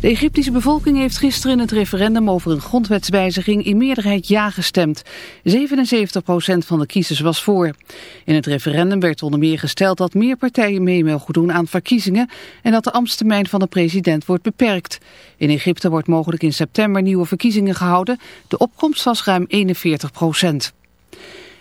De Egyptische bevolking heeft gisteren in het referendum over een grondwetswijziging in meerderheid ja gestemd. 77% van de kiezers was voor. In het referendum werd onder meer gesteld dat meer partijen mee mogen doen aan verkiezingen en dat de ambtstermijn van de president wordt beperkt. In Egypte wordt mogelijk in september nieuwe verkiezingen gehouden. De opkomst was ruim 41%.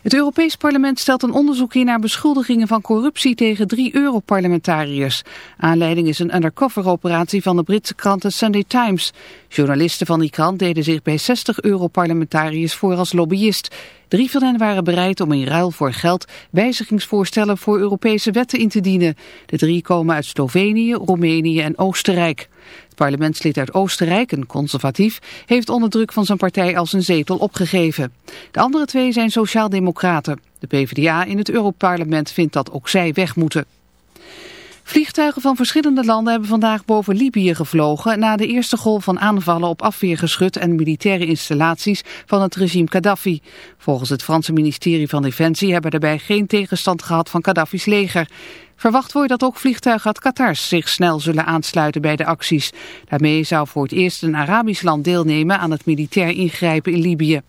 Het Europees Parlement stelt een onderzoek in naar beschuldigingen van corruptie tegen drie Europarlementariërs. Aanleiding is een undercover-operatie van de Britse krant The Sunday Times. Journalisten van die krant deden zich bij 60 Europarlementariërs voor als lobbyist. Drie van hen waren bereid om in ruil voor geld wijzigingsvoorstellen voor Europese wetten in te dienen. De drie komen uit Slovenië, Roemenië en Oostenrijk. Het parlementslid uit Oostenrijk, een conservatief, heeft onder druk van zijn partij als een zetel opgegeven. De andere twee zijn sociaaldemocraten. De PvdA in het Europarlement vindt dat ook zij weg moeten. Vliegtuigen van verschillende landen hebben vandaag boven Libië gevlogen na de eerste golf van aanvallen op afweergeschut en militaire installaties van het regime Gaddafi. Volgens het Franse ministerie van Defensie hebben daarbij geen tegenstand gehad van Gaddafi's leger. Verwacht wordt dat ook vliegtuigen uit Qatar zich snel zullen aansluiten bij de acties. Daarmee zou voor het eerst een Arabisch land deelnemen aan het militair ingrijpen in Libië.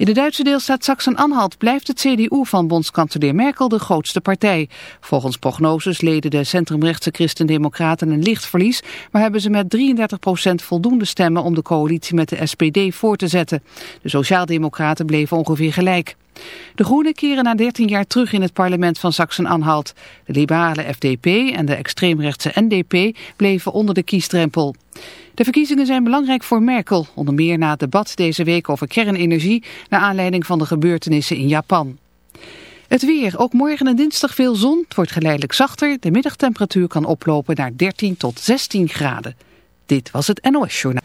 In de Duitse deelstaat Sachsen-Anhalt blijft het CDU van bondskanselier Merkel de grootste partij. Volgens prognoses leden de centrumrechtse christendemocraten een licht verlies, maar hebben ze met 33% voldoende stemmen om de coalitie met de SPD voor te zetten. De sociaaldemocraten bleven ongeveer gelijk. De Groenen keren na 13 jaar terug in het parlement van Sachsen-Anhalt. De liberale FDP en de extreemrechtse NDP bleven onder de kiesdrempel. De verkiezingen zijn belangrijk voor Merkel, onder meer na het debat deze week over kernenergie, naar aanleiding van de gebeurtenissen in Japan. Het weer, ook morgen en dinsdag veel zon, het wordt geleidelijk zachter, de middagtemperatuur kan oplopen naar 13 tot 16 graden. Dit was het NOS Journaal.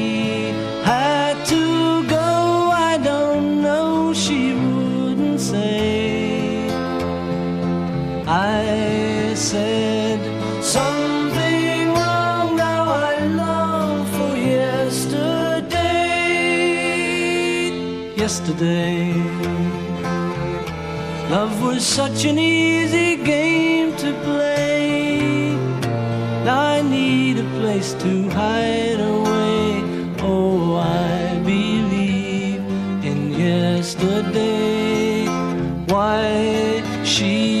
said something wrong. Now I long for yesterday. Yesterday. Love was such an easy game to play. I need a place to hide away. Oh, I believe in yesterday. Why she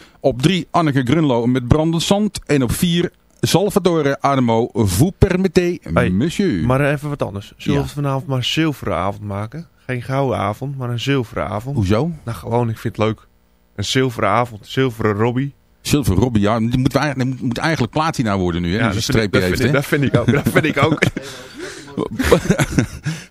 Op 3 Anneke Grunlo met Brandend Zand. En op 4 Salvatore Adamo Vous permettez, Hey, monsieur. Maar even wat anders. Zullen Ja. we het vanavond maar een zilveren avond maken? Geen gouden avond, maar een zilveren avond. Hoezo? Nou, gewoon, ik vind het leuk. Een zilveren avond, zilveren Robbie. Silver Robbie, ja, die moet, die moet- eigenlijk platina worden nu. Hè, een dat, vind ik, dat, heeft. vind ik, hè. dat vind ik ook. Dat vind ik ook.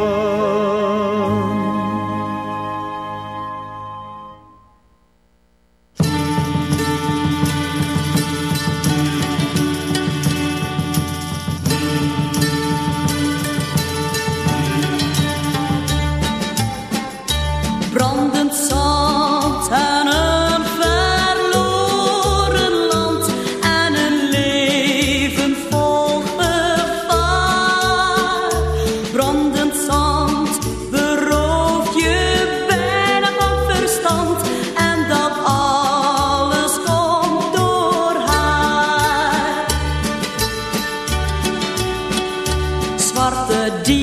The die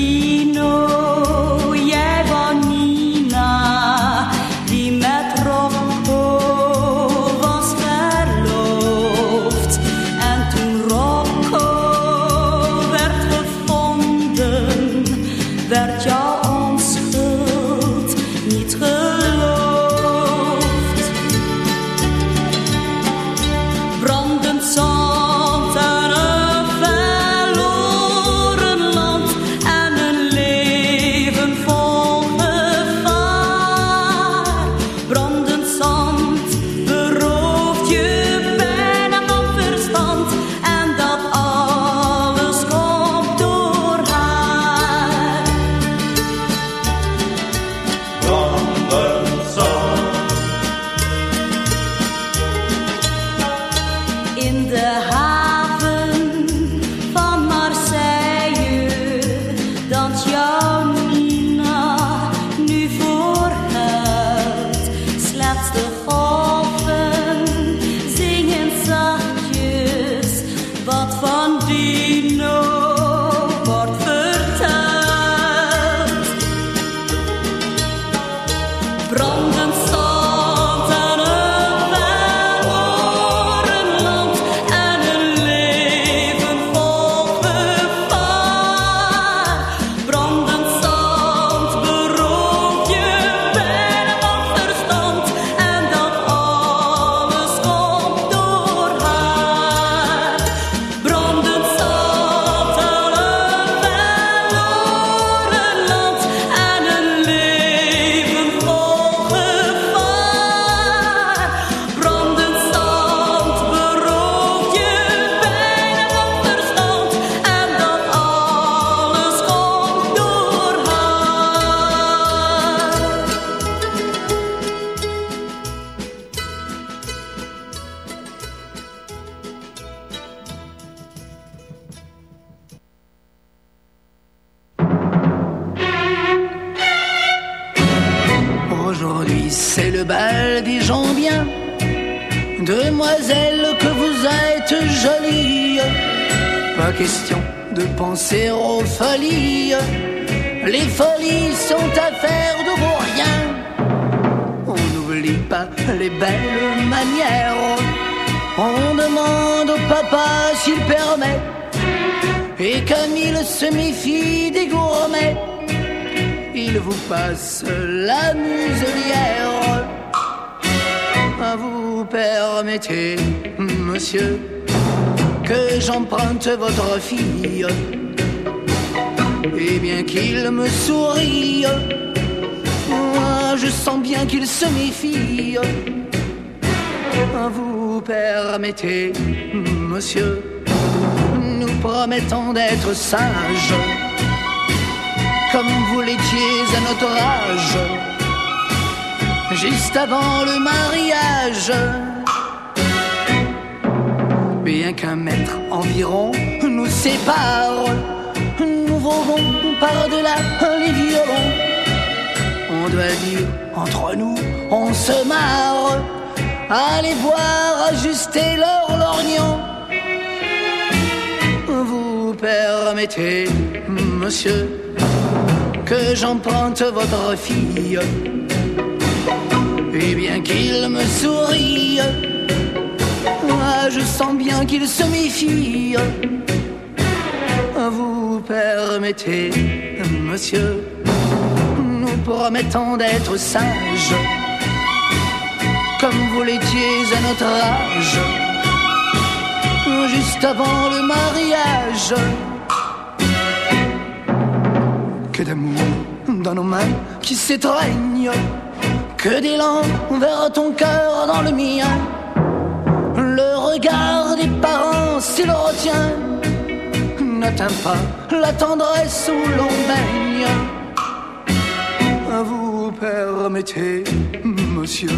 penser aux folies. Les folies sont affaires de vos rien. On n'oublie pas les belles manières. On demande au papa s'il permet. Et comme il se méfie des gourmets, il vous passe la muselière. Vous permettez, monsieur, que j'emprunte votre fille. Et bien qu'il me sourie, moi je sens bien qu'il se méfie. Vous permettez, monsieur, nous promettons d'être sages, comme vous l'étiez à notre âge, juste avant le mariage. Bien qu'un mètre environ nous sépare, par-delà les violons. On doit dire, entre nous, on se marre. Allez voir ajuster leur lorgnon. Vous permettez, monsieur, que j'emprunte votre fille. Et bien qu'il me sourie, moi je sens bien qu'il se méfie. Permettez, monsieur, nous promettons d'être sages, comme vous l'étiez à notre âge, juste avant le mariage. Que d'amour dans nos mains qui s'étreignent, que d'élan vers ton cœur dans le mien. Le regard des parents, s'il retient, n'atteint pas la tendresse où l'on baigne. Vous permettez, monsieur,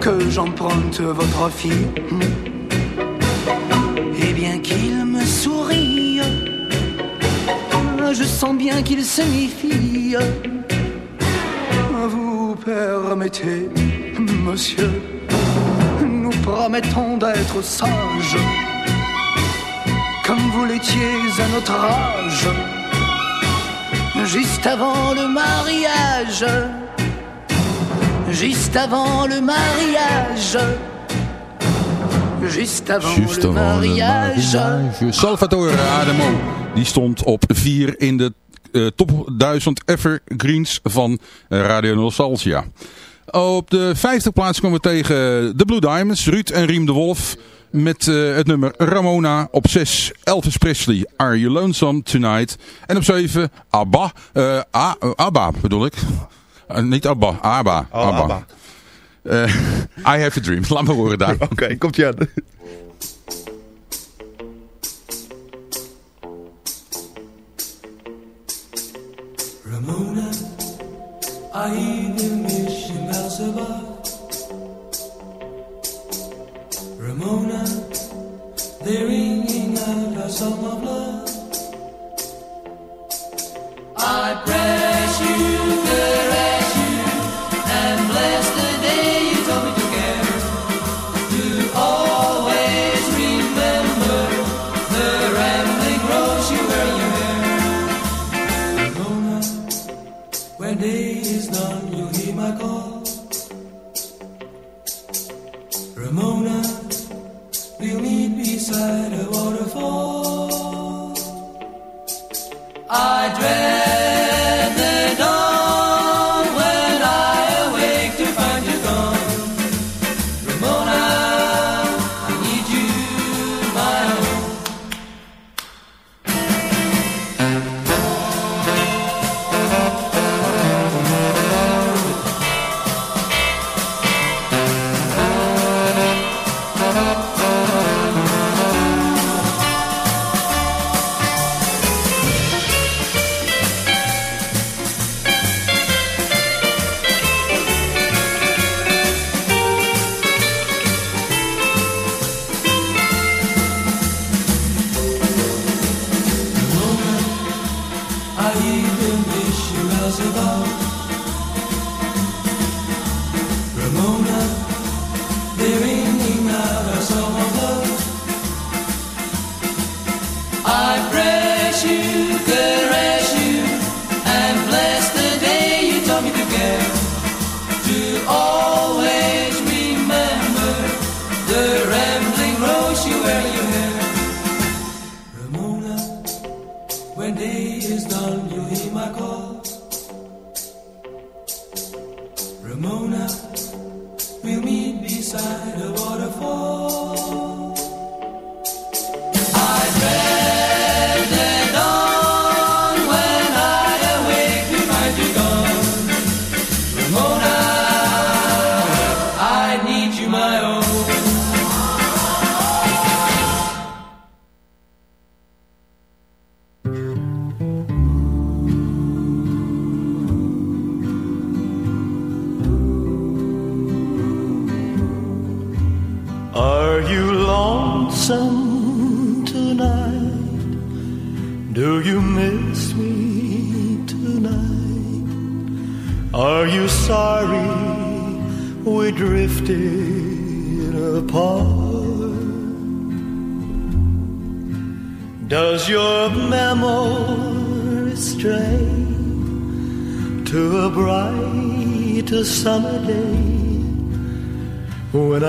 que j'emprunte votre fille? Et bien qu'il me sourie, je sens bien qu'il se méfie. Vous permettez, monsieur, nous promettons d'être sages, comme vous l'étiez à notre âge, juste avant le mariage, juste avant le mariage. Juste avant le avant mariage. mariage. Salvatore Adamo. Die stond op 4 in de eh, top 1000 evergreens van Radio Nostalgia. Op de vijfde plaats komen we tegen de Blue Diamonds. Ruud en Riem de Wolf. Met eh, het nummer Ramona. Op 6 Elvis Presley. Are You Lonesome Tonight. En op 7 ABBA. eh, A- eh, ABBA bedoel ik. Niet ABBA. ABBA. Oh, ABBA. Eh, I Have a Dream. Laat me horen daar. Oké, komt je aan. Ramona, I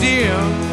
Still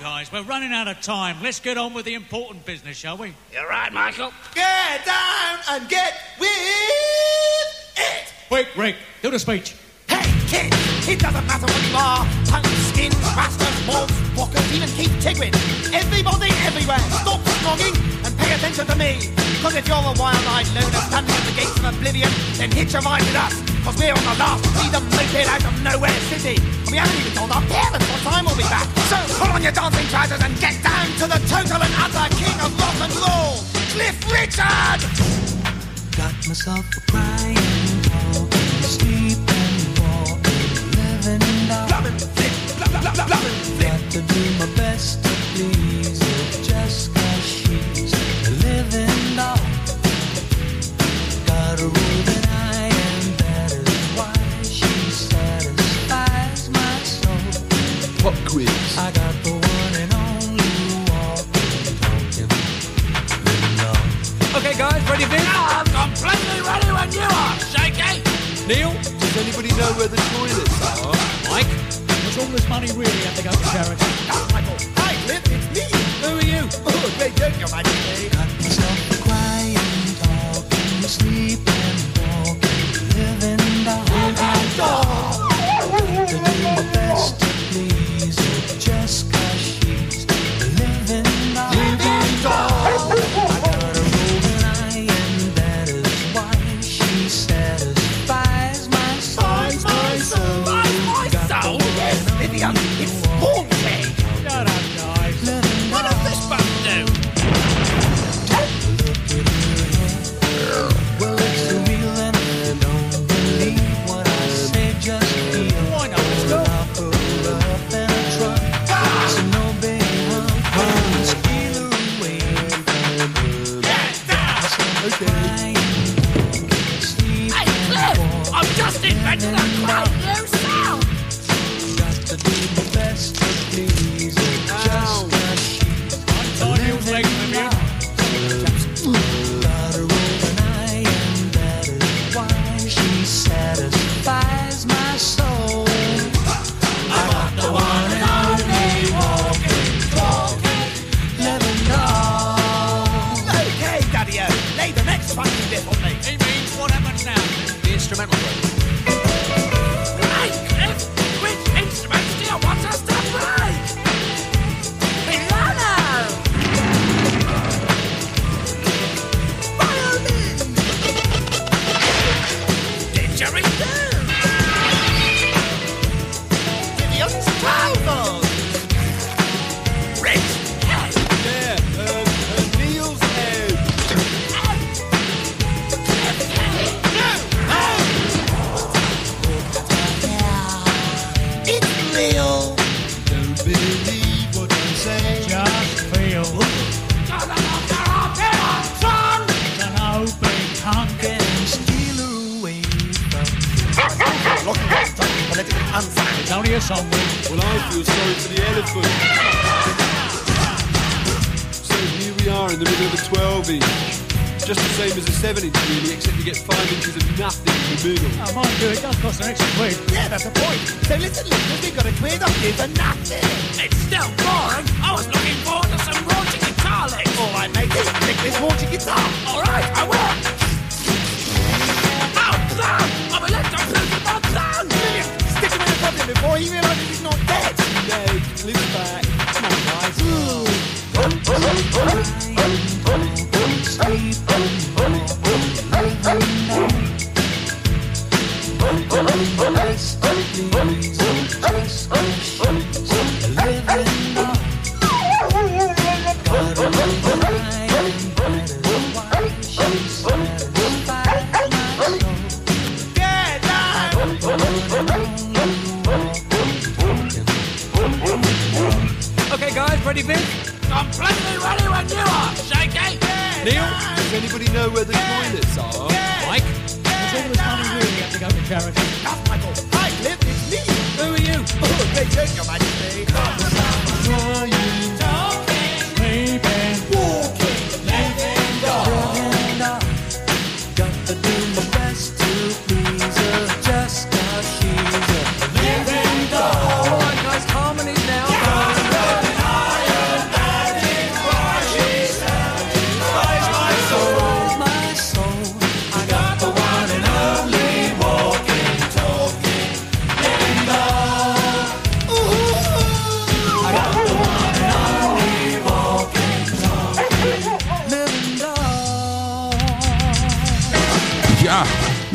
guys, we're running out of time. Let's get on with the important business, shall we? You're right, Michael. Get down and get with it. Quick, Rick, do the speech. Hey, kid, it doesn't matter what you are. Punk, skins, rascals, morphs, walkers, even Keith Tigrin. Everybody, everywhere, stop snogging and pay attention to me. Because if you're a wild-eyed loner standing at the gates of oblivion, then hitch a ride with us. Because we're on the last See freedom moped out of nowhere city. And we haven't even told our parents what time we'll be back. So put on your dancing trousers and get down to the total and utter king of rock and roll, Cliff Richard! Got myself a crying, walking, sleeping, living down. Got to do my best Okay, guys, ready, Vin? I'm completely ready when you are, Shaky! Neil? Does anybody know where the toilets are? Mike? Does all this money really have to go to charity? Oh, Michael, hi, Cliff, it's me! Who are you? Oh, great joke, Your Majesty. Got myself a crying, talking, sleeping, walking, living doll. To do It's wanting it up. All right, I will.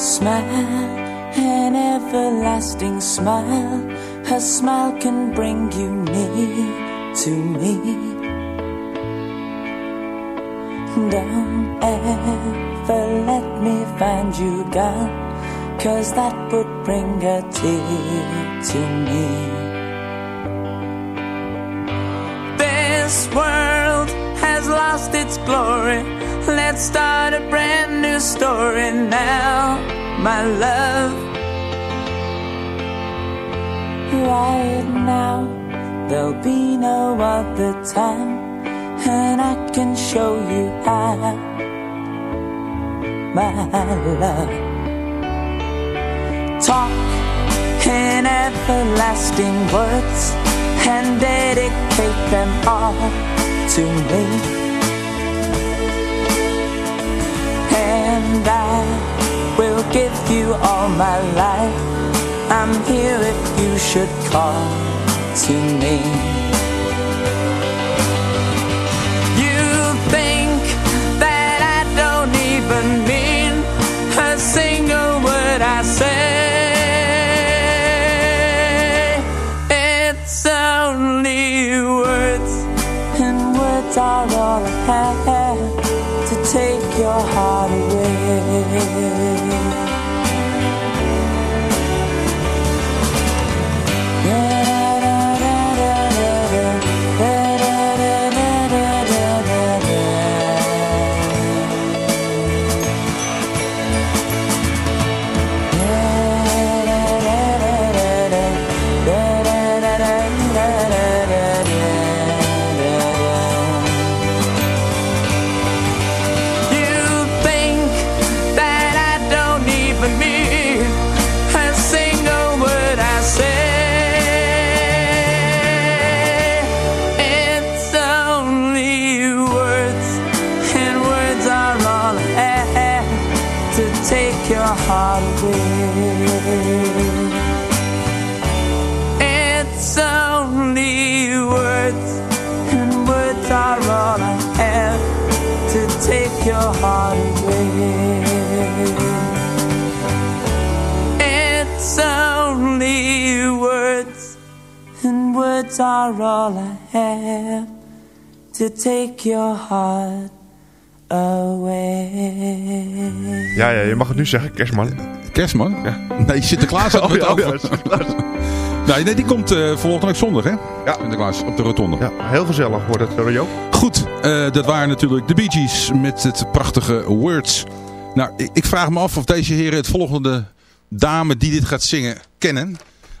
Smile, an everlasting smile. Her smile can bring you near to me. Don't ever let me find you gone, cause that would bring a tear to me. This world has lost its glory. Let's start a brand new story now, my love. Right now, there'll be no other time, and I can show you how, my love. Talk in everlasting words and dedicate them all to me. And I will give you all my life. I'm here if you should call to me. Are all I have to take your heart away. Ja, ja, je mag het nu zeggen, Kerstman. Kerstman? Nee, Sinterklaas had Oh, het ja, over. ja, Sinterklaas. nee, nee, die komt eh volgende week zondag, hè? Ja. Sinterklaas, op de rotonde. Ja, heel gezellig wordt het, Rio. Goed, eh, dat waren natuurlijk de Bee Gees met het prachtige Words. Nou, ik, ik vraag me af of deze heren het volgende dame die dit gaat zingen kennen.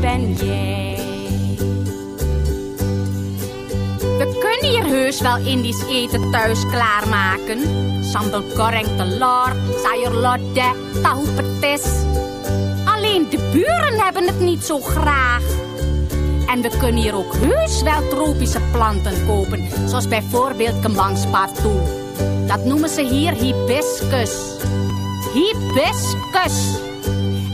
ben jij. We kunnen hier heus wel Indisch eten thuis klaarmaken. Sambal goreng telur, sayur lodeh, tahu petis. Alleen de buren hebben het niet zo graag. En we kunnen hier ook heus wel tropische planten kopen. Zoals bijvoorbeeld kembangspartoe. Dat noemen ze hier hibiscus. Hibiscus.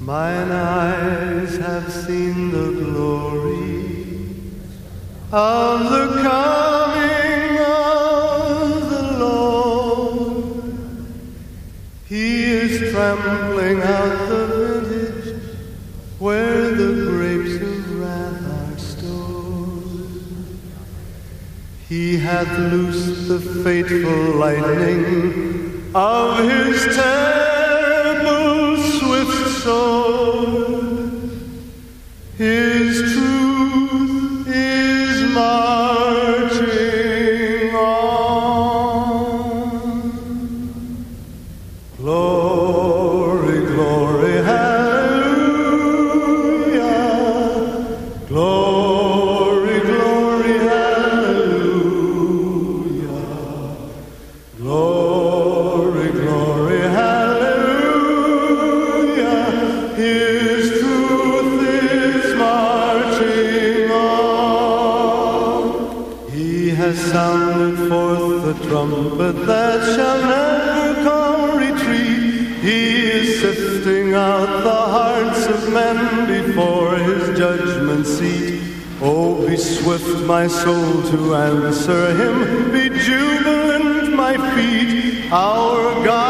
Mine eyes have seen the glory of the coming of the Lord. He is trampling out the vintage where the grapes of wrath are stored. He hath loosed the fateful lightning of his terror soul. Swift, my soul, to answer him. Be jubilant, my feet. Our God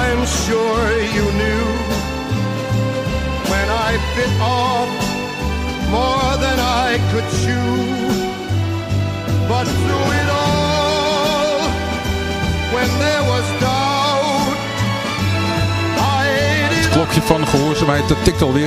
I'm sure you knew when I bit off more than I could chew. But through it all, when there was doubt, I Het klokje van gehoorzaamheid, dat tikt alweer.